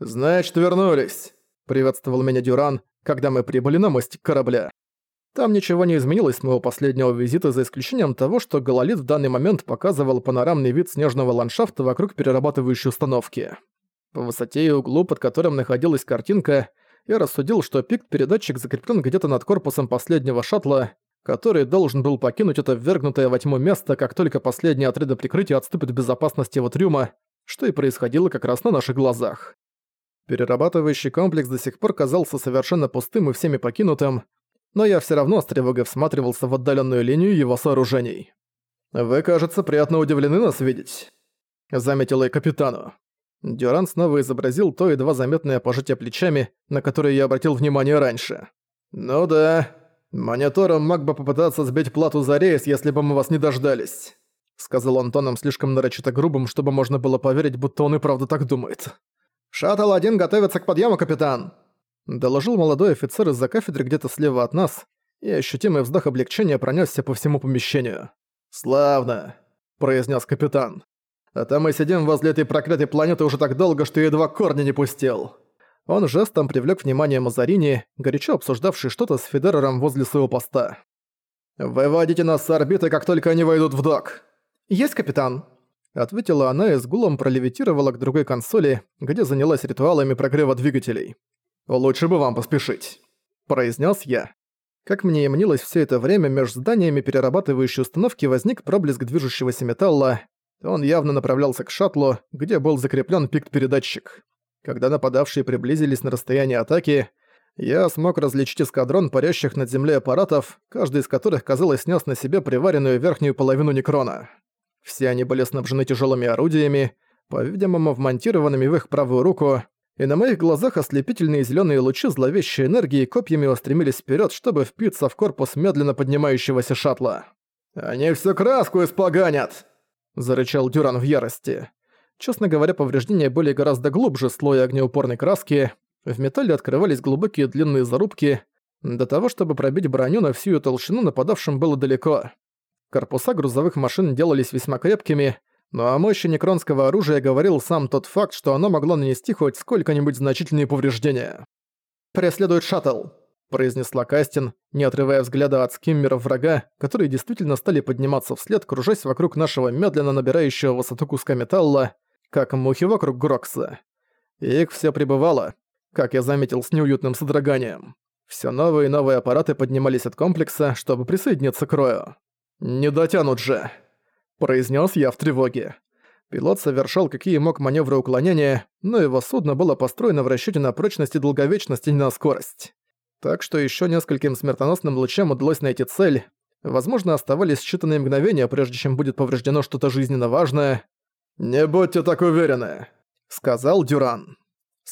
«Значит, вернулись», — приветствовал меня Дюран, когда мы прибыли на мостик корабля. Там ничего не изменилось с моего последнего визита, за исключением того, что гололит в данный момент показывал панорамный вид снежного ландшафта вокруг перерабатывающей установки. По высоте и углу, под которым находилась картинка, я рассудил, что пикт-передатчик закреплен где-то над корпусом последнего шаттла, который должен был покинуть это ввергнутое во тьму место, как только последние отряды прикрытия отступят в безопасности от трюма, что и происходило как раз на наших глазах. Перерабатывающий комплекс до сих пор казался совершенно пустым и всеми покинутым, но я все равно с тревогой всматривался в отдаленную линию его сооружений. «Вы, кажется, приятно удивлены нас видеть», — заметила и капитану. Дюран снова изобразил то едва заметное пожатие плечами, на которое я обратил внимание раньше. «Ну да, монитором мог бы попытаться сбить плату за рейс, если бы мы вас не дождались», сказал он тоном слишком нарочито грубым, чтобы можно было поверить, будто он и правда так думает. «Шаттл-1 готовится к подъему, капитан!» Доложил молодой офицер из-за кафедры где-то слева от нас, и ощутимый вздох облегчения пронесся по всему помещению. «Славно!» – произнес капитан. «А то мы сидим возле этой проклятой планеты уже так долго, что едва корни не пустил!» Он жестом привлек внимание Мазарини, горячо обсуждавший что-то с Федерером возле своего поста. «Выводите нас с орбиты, как только они войдут в док!» «Есть, капитан!» Ответила она и с гулом пролевитировала к другой консоли, где занялась ритуалами прогрева двигателей. «Лучше бы вам поспешить», – произнес я. Как мне и мнилось все это время, между зданиями перерабатывающей установки возник проблеск движущегося металла. Он явно направлялся к шаттлу, где был закреплен пикт-передатчик. Когда нападавшие приблизились на расстояние атаки, я смог различить эскадрон парящих над землей аппаратов, каждый из которых, казалось, снес на себе приваренную верхнюю половину некрона. Все они были снабжены тяжелыми орудиями, по-видимому, вмонтированными в их правую руку, и на моих глазах ослепительные зеленые лучи зловещей энергии копьями устремились вперед, чтобы впиться в корпус медленно поднимающегося шаттла. «Они всю краску испоганят!» – зарычал Дюран в ярости. Честно говоря, повреждения были гораздо глубже слоя огнеупорной краски, в металле открывались глубокие длинные зарубки, до того, чтобы пробить броню на всю толщину нападавшим было далеко. Корпуса грузовых машин делались весьма крепкими, но о мощи некронского оружия говорил сам тот факт, что оно могло нанести хоть сколько-нибудь значительные повреждения. «Преследует шаттл», — произнесла Кастин, не отрывая взгляда от скиммеров врага, которые действительно стали подниматься вслед, кружась вокруг нашего медленно набирающего высоту куска металла, как мухи вокруг Грокса. Их все прибывало, как я заметил с неуютным содроганием. Все новые и новые аппараты поднимались от комплекса, чтобы присоединиться к Рою. «Не дотянут же!» произнес я в тревоге. Пилот совершал какие мог маневры уклонения, но его судно было построено в расчете на прочность и долговечность, и не на скорость. Так что еще нескольким смертоносным лучам удалось найти цель. Возможно, оставались считанные мгновения, прежде чем будет повреждено что-то жизненно важное. «Не будьте так уверены», — сказал Дюран.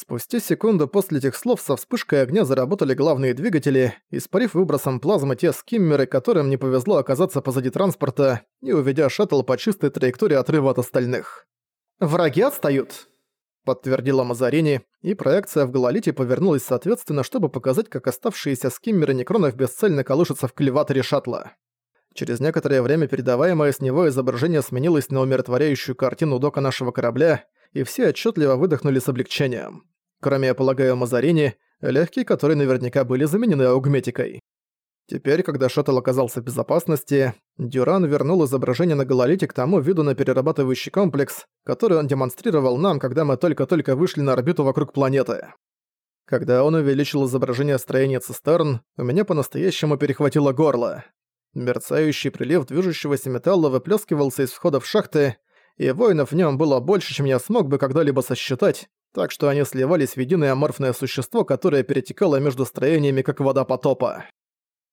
Спустя секунду после этих слов со вспышкой огня заработали главные двигатели, испарив выбросом плазмы те скиммеры, которым не повезло оказаться позади транспорта и уведя шаттл по чистой траектории отрыва от остальных. «Враги отстают», — подтвердила Мазарини, и проекция в гололите повернулась соответственно, чтобы показать, как оставшиеся скиммеры некронов бесцельно колышутся в клеваторе шаттла. Через некоторое время передаваемое с него изображение сменилось на умиротворяющую картину дока нашего корабля — и все отчетливо выдохнули с облегчением. Кроме, я полагаю, Мазарини, легкие, которые наверняка были заменены аугметикой. Теперь, когда шаттл оказался в безопасности, Дюран вернул изображение на гололите к тому виду на перерабатывающий комплекс, который он демонстрировал нам, когда мы только-только вышли на орбиту вокруг планеты. Когда он увеличил изображение строения цистерн, у меня по-настоящему перехватило горло. Мерцающий прилив движущегося металла выплескивался из входа в шахты, и воинов в нем было больше, чем я смог бы когда-либо сосчитать, так что они сливались в единое аморфное существо, которое перетекало между строениями, как вода потопа.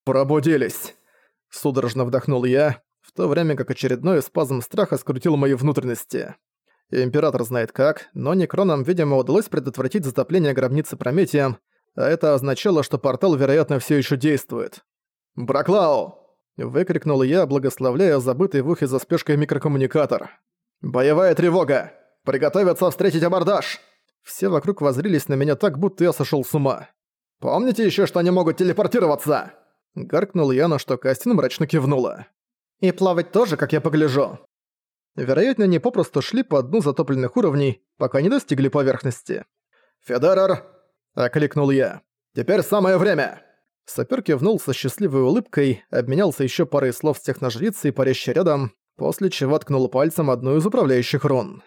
«Пробудились!» – судорожно вдохнул я, в то время как очередной спазм страха скрутил мои внутренности. Император знает как, но Некронам, видимо, удалось предотвратить затопление гробницы Прометием, а это означало, что портал, вероятно, все еще действует. «Браклау!» – выкрикнул я, благословляя забытый в ухе за спешкой микрокоммуникатор. «Боевая тревога! Приготовиться встретить абордаж!» Все вокруг возрились на меня так, будто я сошел с ума. «Помните еще, что они могут телепортироваться?» Гаркнул я, на что Кастин мрачно кивнула. «И плавать тоже, как я погляжу». Вероятно, они попросту шли по дну затопленных уровней, пока не достигли поверхности. «Федерер!» — окликнул я. «Теперь самое время!» Сапер кивнул со счастливой улыбкой, обменялся еще парой слов с техножрицей, парящей рядом, после чего ткнул пальцем одну из управляющих рун.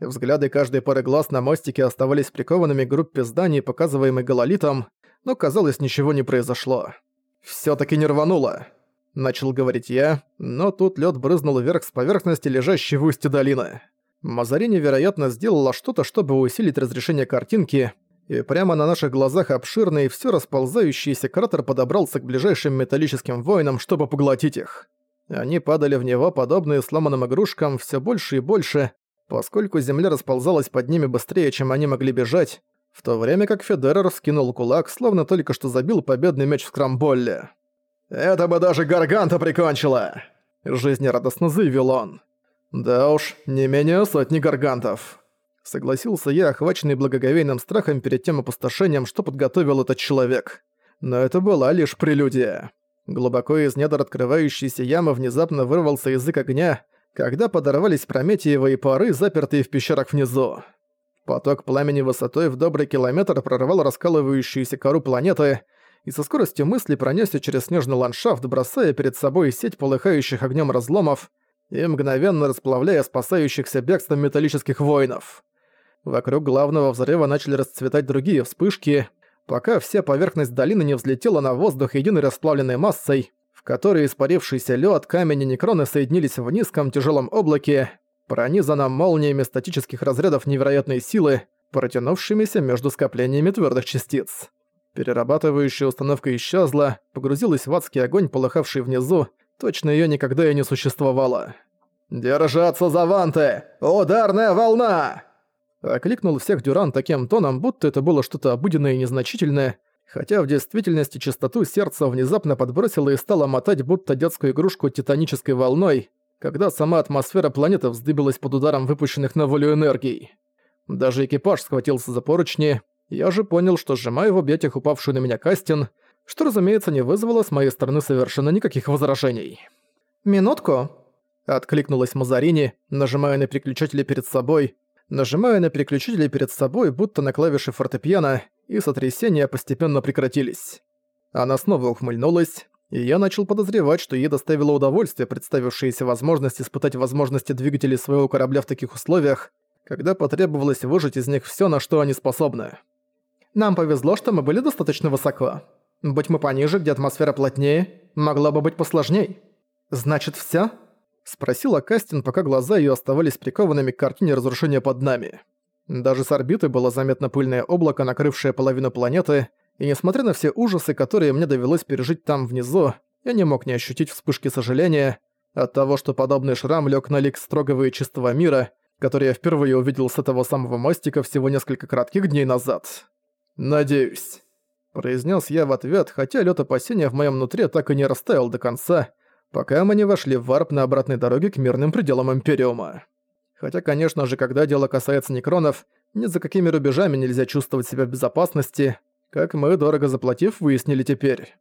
Взгляды каждой пары глаз на мостике оставались прикованными к группе зданий, показываемой гололитом, но, казалось, ничего не произошло. «Всё-таки не рвануло», — начал говорить я, но тут лёд брызнул вверх с поверхности, лежащей в устье долины. Мазарини, вероятно, сделала что-то, чтобы усилить разрешение картинки, и прямо на наших глазах обширный, все расползающийся кратер подобрался к ближайшим металлическим воинам, чтобы поглотить их. Они падали в него, подобные сломанным игрушкам, все больше и больше, поскольку земля расползалась под ними быстрее, чем они могли бежать, в то время как Федерер скинул кулак, словно только что забил победный мяч в крамболле. «Это бы даже Гарганта прикончила!» – жизнерадостно заявил он. «Да уж, не менее сотни гаргантов». Согласился я, охваченный благоговейным страхом перед тем опустошением, что подготовил этот человек. Но это была лишь прелюдия. Глубоко из недр открывающейся ямы внезапно вырвался язык огня, когда подорвались прометиевые пары, запертые в пещерах внизу. Поток пламени высотой в добрый километр прорвал раскалывающуюся кору планеты и со скоростью мысли пронесся через снежный ландшафт, бросая перед собой сеть полыхающих огнем разломов и мгновенно расплавляя спасающихся бегством металлических воинов. Вокруг главного взрыва начали расцветать другие вспышки, пока вся поверхность долины не взлетела на воздух единой расплавленной массой, в которой испарившийся лед, камень и некроны соединились в низком тяжелом облаке, пронизанном молниями статических разрядов невероятной силы, протянувшимися между скоплениями твердых частиц. Перерабатывающая установка исчезла, погрузилась в адский огонь, полыхавший внизу, точно ее никогда и не существовало. «Держаться за ванты! Ударная волна!» Окликнул всех Дюран таким тоном, будто это было что-то обыденное и незначительное, хотя в действительности частоту сердца внезапно подбросило и стало мотать будто детскую игрушку титанической волной, когда сама атмосфера планеты вздыбилась под ударом выпущенных на волю энергий. Даже экипаж схватился за поручни, я же понял, что сжимаю в объятиях упавшую на меня Кастин, что, разумеется, не вызвало с моей стороны совершенно никаких возражений. «Минутку», — откликнулась Мазарини, нажимая на переключатели перед собой, нажимая на переключатели перед собой, будто на клавиши фортепиано, и сотрясения постепенно прекратились. Она снова ухмыльнулась, и я начал подозревать, что ей доставило удовольствие представившаяся возможность испытать возможности двигателей своего корабля в таких условиях, когда потребовалось выжать из них всё, на что они способны. Нам повезло, что мы были достаточно высоко. Будь мы пониже, где атмосфера плотнее, могло бы быть посложней. Значит, всё? Спросила Кастин, пока глаза её оставались прикованными к картине разрушения под нами. Даже с орбиты было заметно пыльное облако, накрывшее половину планеты, и несмотря на все ужасы, которые мне довелось пережить там внизу, я не мог не ощутить вспышки сожаления от того, что подобный шрам лег на лик строгого и чистого мира, который я впервые увидел с этого самого мостика всего несколько кратких дней назад. «Надеюсь», — произнес я в ответ, хотя лед опасения в моем нутре так и не растаял до конца, пока мы не вошли в варп на обратной дороге к мирным пределам Империума. Хотя, конечно же, когда дело касается некронов, ни за какими рубежами нельзя чувствовать себя в безопасности, как мы, дорого заплатив, выяснили теперь.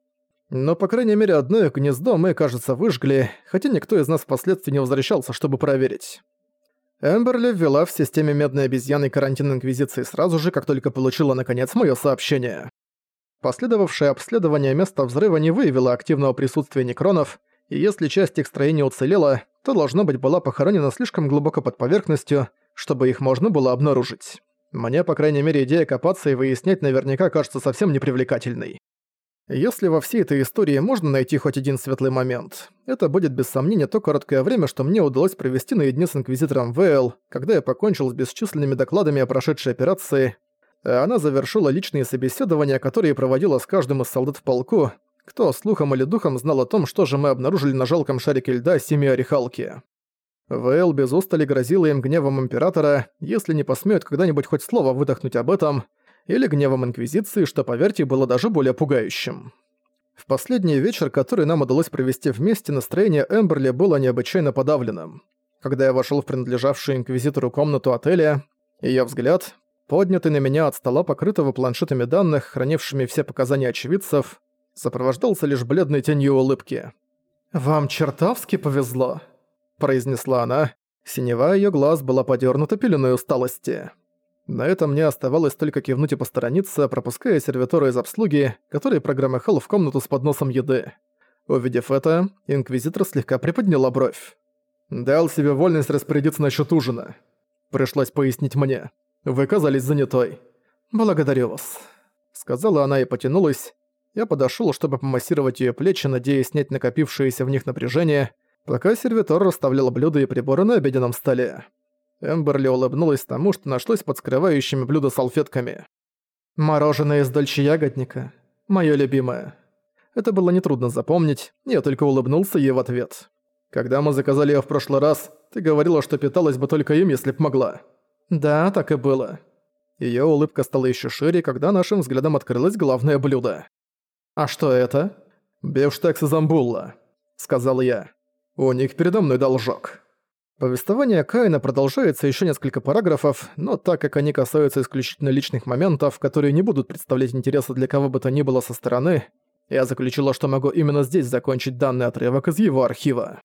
Но, по крайней мере, одно их гнездо мы, кажется, выжгли, хотя никто из нас впоследствии не возвращался, чтобы проверить. Эмберли ввела в системе медной обезьяны карантин Инквизиции сразу же, как только получила, наконец, моё сообщение. Последовавшее обследование места взрыва не выявило активного присутствия некронов, и если часть их строения уцелела, то, должно быть, была похоронена слишком глубоко под поверхностью, чтобы их можно было обнаружить. Мне, по крайней мере, идея копаться и выяснять наверняка кажется совсем непривлекательной. Если во всей этой истории можно найти хоть один светлый момент, это будет без сомнения то короткое время, что мне удалось провести наедине с Инквизитором Вейл, когда я покончил с бесчисленными докладами о прошедшей операции, она завершила личные собеседования, которые проводила с каждым из солдат в полку, кто слухом или духом знал о том, что же мы обнаружили на жалком шарике льда семи орехалки. Вейл без устали грозила им гневом Императора, если не посмеют когда-нибудь хоть слово выдохнуть об этом – или гневом Инквизиции, что, поверьте, было даже более пугающим. В последний вечер, который нам удалось провести вместе, настроение Эмберли было необычайно подавленным. Когда я вошел в принадлежавшую Инквизитору комнату отеля, ее взгляд, поднятый на меня от стола, покрытого планшетами данных, хранившими все показания очевидцев, сопровождался лишь бледной тенью улыбки. «Вам чертовски повезло», — произнесла она. Синева ее глаз была подернута пеленой усталости. На этом мне оставалось только кивнуть и посторониться, пропуская сервитора из обслуги, который прогромыхал в комнату с подносом еды. Увидев это, Инквизитор слегка приподняла бровь. «Дал себе вольность распорядиться насчет ужина. Пришлось пояснить мне. Вы казались занятой. Благодарю вас», — сказала она и потянулась. Я подошёл, чтобы помассировать её плечи, надеясь снять накопившееся в них напряжение, пока сервитор расставлял блюда и приборы на обеденном столе. Эмберли улыбнулась тому, что нашлось под скрывающими блюда салфетками. «Мороженое из дольче ягодника. Моё любимое». Это было нетрудно запомнить, я только улыбнулся ей в ответ. «Когда мы заказали её в прошлый раз, ты говорила, что питалась бы только им, если б могла». «Да, так и было». Её улыбка стала ещё шире, когда нашим взглядом открылось главное блюдо. «А что это?» «Бифштекс из амбулла», — сказал я. «У них передо мной должок». Повествование Каина продолжается еще несколько параграфов, но так как они касаются исключительно личных моментов, которые не будут представлять интереса для кого бы то ни было со стороны, я заключила, что могу именно здесь закончить данный отрывок из его архива.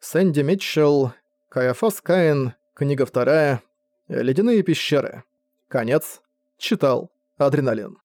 Сэнди Митчелл, Каяфас Каин, книга вторая, Ледяные пещеры. Конец. Читал. Адреналин.